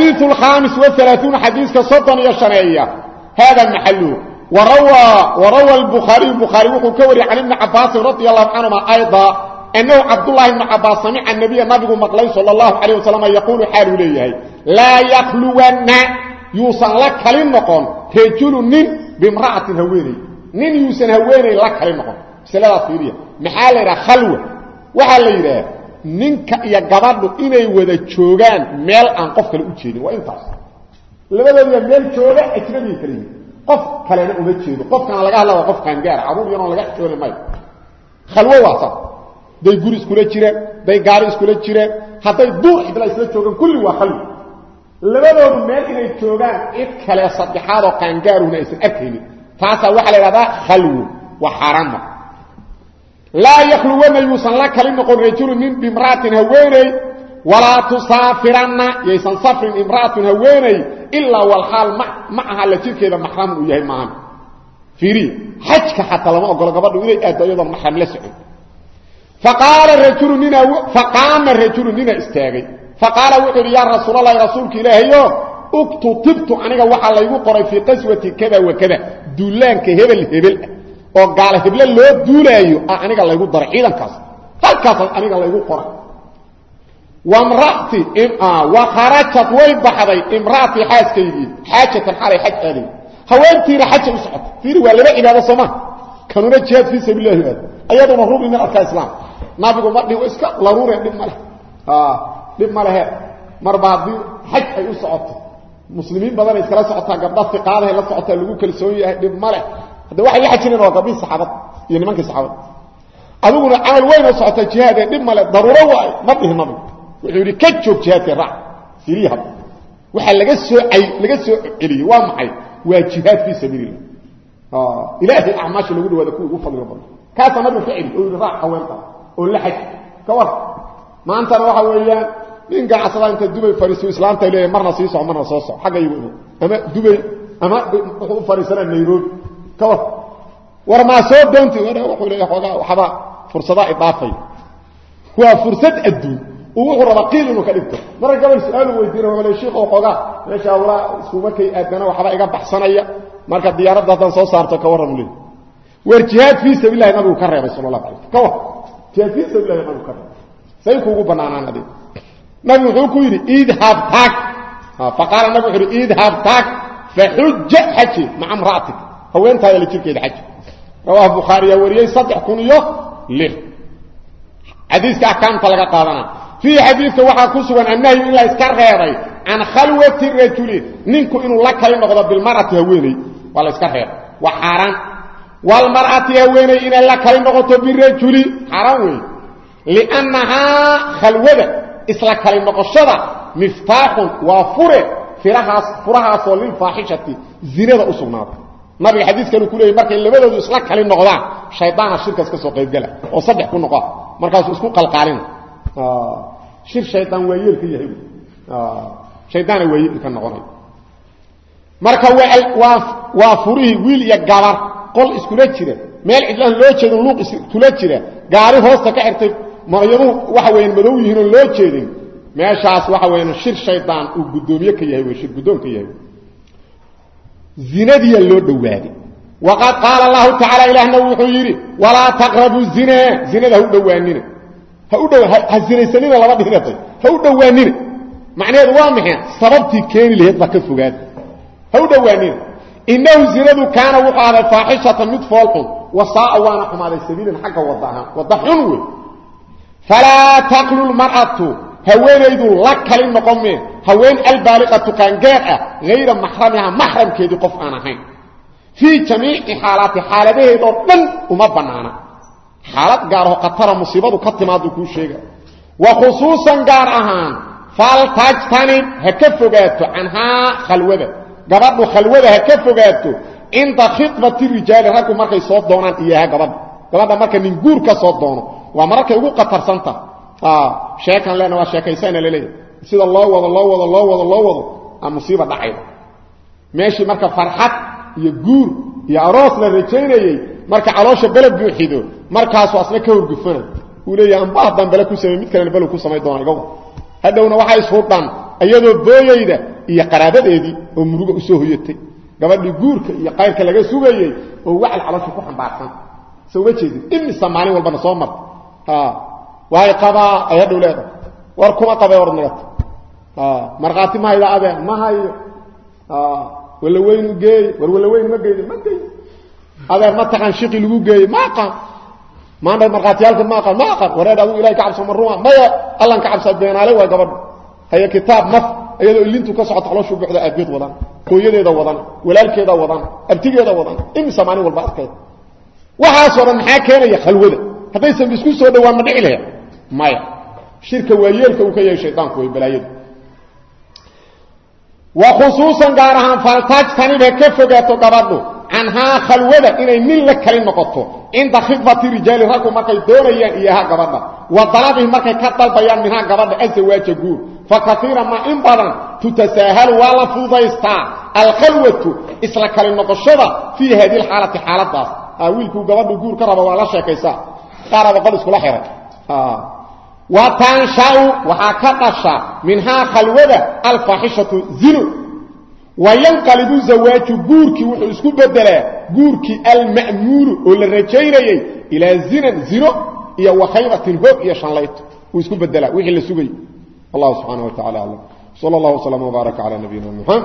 alxadiiu alkhaamis waalaauuna xadiiska soddon iyo shaneeya hada maxaluhu warawa albukhaariyu bukhaari wuxuu ka wariyey can ibni cabaasin radi allahu canhuma ayda annahu cabdullahi ibnu cabaas samica nabiya nabigu maqlay sal allahu calayh wasalam yaquulu xaaluu leeyahay laa yakhluwanna yuusan la kali noqon rajulu nin bimra'atin haweeney nin yuusan haweeney la kali noqon masaladaas fiiriya maxaa la yidhaha khalwa waxaa la yidhaha ninka iyo gabadhu inay wada joogaan meel aan qof kale u jeedin. Waa intaas. Labadoodiba meel jooga ajnabiga kala yihiin qof kalena uma jeedo. Qofkana laga hadla waa qof qaangaara carruur yaroon laga xishooni mayo khalwo waa saas hadday guri iskula jireen hadday gaari iskula jireen hadday duur cidla isla joogaan kulli waa khalwo labadoodu meel inay joogaan cid kale saddexaadoo qaangaaruna aysan arkaynin taasaa waxaa la idhahdaa khalwo waa xaaraanma laa yakhluwana yuusan la kali noqon rajulu nin bimra'atin haweeney walaa tusaafiranna yaysan safrin imra'atun haweeney ilaa walxaal ma aha la jirkeeda maxram uu yahay maahan. Fiiriya xajka xataa lama ogolo gabadhu inay aaddo iyadoon maxram la socon faqaama rajulu nina istaagay. Faqaala wuxuu yidhi yaa rasuulalahi rasuulka ilaahayo uktutibtu aniga waxaa laygu qoray fii qaswati kada wa kada duulaanka hebel hebel ah oo gaala heble loo duulaayo ah aniga laygu daray ciidankaas. Halkaas aniga laygu qoray wamrati wa kharajat way baxday imra'atii xaaskaygii. Xaajatan xalay xaj aaday. Haweentiina xaja u socota. Fiiri waa laba cibaado sooma kanuna jihaad fii sabiilillahi aad ayaduna rubi min arkaa islaam. Nabigu ma dhigo iska laruure dhib ma leh dhib ma lehe marba haddii xaj ay u socoto muslimiin badanay iskala socotaa gabdha iqaadahay la socotaa lagu kalsoon yahay dhib ma leh hadda waxay la xajineen waa gabdhii saxaabad iyo nimankii saxaabad. Adiguna camal weynoo socota jihaadee dhib male daruuro waayo ma dhihi nabigu wuxuu yidhi ka joog jihaadka raac hadda. Waxaa laga soo ay laga soo celiyey waa maxay? Waa jihaad fii sabiilillah ilaahay acmaasha lagu dhawaada kuwa ugu fadliga badan kaasaa nabigu ka celi oo yidhi raac haweenta oo la xaj ka war. Maantana waxa weeyaan nin ganacsada inta dubay fariiso islaamta leeyahay marna sii soco marna soo soco xagga igu imo ama dubay ama wuxuu u fariisanaa nairobi war. Maa soo doonti wuxuu leeyahay xoogaa waxba fursadaa idaafay waa fursad adduun. Wuxuu raba qiil inuu ka dhigto. Marka gabal su'aalu weydiina wuxuu leeyahay sheekh xoogaa meesha walaa isku markay aadana waxba iga baxsanaya. Marka diyaaradda haddaan soo saarto ka warran leeyahay. War jihaad fii sabiilillahi nabigu ka reebay sala allahu alayh ka war. Jihaad fii sabiilillahi nabigu ka reebay. Say kuugu banaanaan adiga nabigu wuxuu ku yidhi idhab taag faqaala nabigu wuxuu yidhi idhab taag faxuja xaji maca imra'atik haweentaada la jirkeeda xaji. Rawaahu bukhaariyaa wariyey saddex kun iyo lix. Xadiiska axkaamta laga qaadana fiihi xadiidka waxaa ku sugan annahyu in la iska reebay can khalwati rajuli ninku inuu la kali noqdo bilmar'ati haweeney. Waa la iska reebay. Waa xaaraan. Walmar'ati haweeney inay la kali noqoto birajuli. Xaaraan weeye liannahaa khalwada isla kali noqoshada miftaaxun waa fure firahaas furahaasoo lilfaaxishati zinada u sugnaatay nabiga xadiiskanu ku leeyay markay labadoodu isla kali noqdaan shaydaana shirkaas ka soo qaybgala oo saddex ku noqo. Markaasuu isku qalqaalina shir shaydaan waa yeelka yahay. Shaydaana waa yeelka noqonay. Marka waa furihii wiil iyo gabar qol iskula jira meel cidlaan loo jeedin luuq iskula jira gaari hoosta ka xirtay maryaduhu waxa weeyaan madow yihiin oo loo jeedin meeshaas waxa weeyaan shir shaydaan uu zinadiya loo dhowaaday. Waqad qaala allahu tacaala ilaahna wuxuu yidhi walaa taqrabu zina. Zinada ha u dhowaanina ha zinaysanina laba dhigatay ha u dhowaanina macnaheedu waa maxay? Sababtii keeni lahayd baa ka fogaada ha u dhowaanina innahu zinadu kaana wuxuu ahday faaxishatan mid foolxun. Wasaa'a waana xumaaday sabiilan xagga wada ahaan. Wadda xun wey falaa taqlu lmar'atu haweenaydu la kali noqon haween albaaliqatu qaangaar ah hayra maxramiha maxramkeedii qof aan ahayn. Fii jamiici xaalaati xaaladaheedoo dhan uma bannaana. Xaalad gaaraho khatara musiibadu ka timaadu kuu sheega. Wa khusuusan gaar ahaan faltajtanib ha ka fogaato canhaa khalwada. Gabadhu khalwada ha ka fogaato cinda khidbati rijaali raggu markay soo doonaan iyaha gabadha gabadha marka nin guur ka soo doono waa mararkay ugu khatarsantaha sida loo wado loo wado loo wado loo wado a musiiba dhacayda meeshii marka farxad iyo guur iyo aroos la rajaynayey marka caloosha bele buuxido markaasuu asna ka horgufana. Uu leeyahay amba haddaan bele ku samey mid kalena belu ku samay doona iga hadhowna waxaa ishudhan iyadoo booyeyda iyo qaraabadeedii oo muruga u soo hoyatay. Gabadhii guurka iyo qayrka laga sugayey oo wacal calosha ku xambaarsan. Soo ma jeedin imisa maalin walbana soo marta waay qabaa ay leedahay. War kuma qabay war nagata markhaati ma hayda adeen ma hayo walla weynu geey war walla weyn ma geeyo ma geey. Adeer ma taqaan shiqi lagu geeyey ma aqaan. Maanta markhaatiyaalka ma aqaan ma aqaan. Wareed adigu ilahay ka cabso ma ruma maya allan ka cabsaa beenaale waa gabadha haya kitaab naf iyadoo ilintu ka socoto calooshuu buuxda aabeed wadan hooyadeeda wadan walaalkeeda wadan abtigeeda wadan imisa maalin walba arkeed waxaasoo dhan maxaa keenaya khalwada? Haddaysan isku soo dhowaan ma dhici lahayn. Maya shirka waa yeelka uu ka yahay shaydaanku way balaayadu wa khusuusan gaar ahaan faltajtaniba ka fogaato gabadhu canhaa khalwada inay nin la kali noqoto. Cinda khidbati rijaali raggu markay doonayaan iyaha gabadha. Wa dalabihi markay ka dalbayaan minhaa gabadha azawaaja guur fa kaiira ma in badan tutasaahalu waa la fududaystaa alkhalwatu isla kali noqoshada fii hadi lxaalati xaaladaas wiilkuu gabadhu guur ka raba waa la sheekaysaa. Qaaraba qol iskula xihay wa tanshau waxaa ka dhasha minhaa khalwada alfaaxishatu zino wayanqalibu zawaaju guurkii wuxuu isku bedelaa guurkii alma'muulu oo la rajaynayey ilaa zinan zino iyo wakhaybatin hoog iyo shanlayto wuu isku bedelaa wixii la sugayy allah subxaana wa tacala aclam sal اllah wslama wbaaraka cala nabiyina muxamed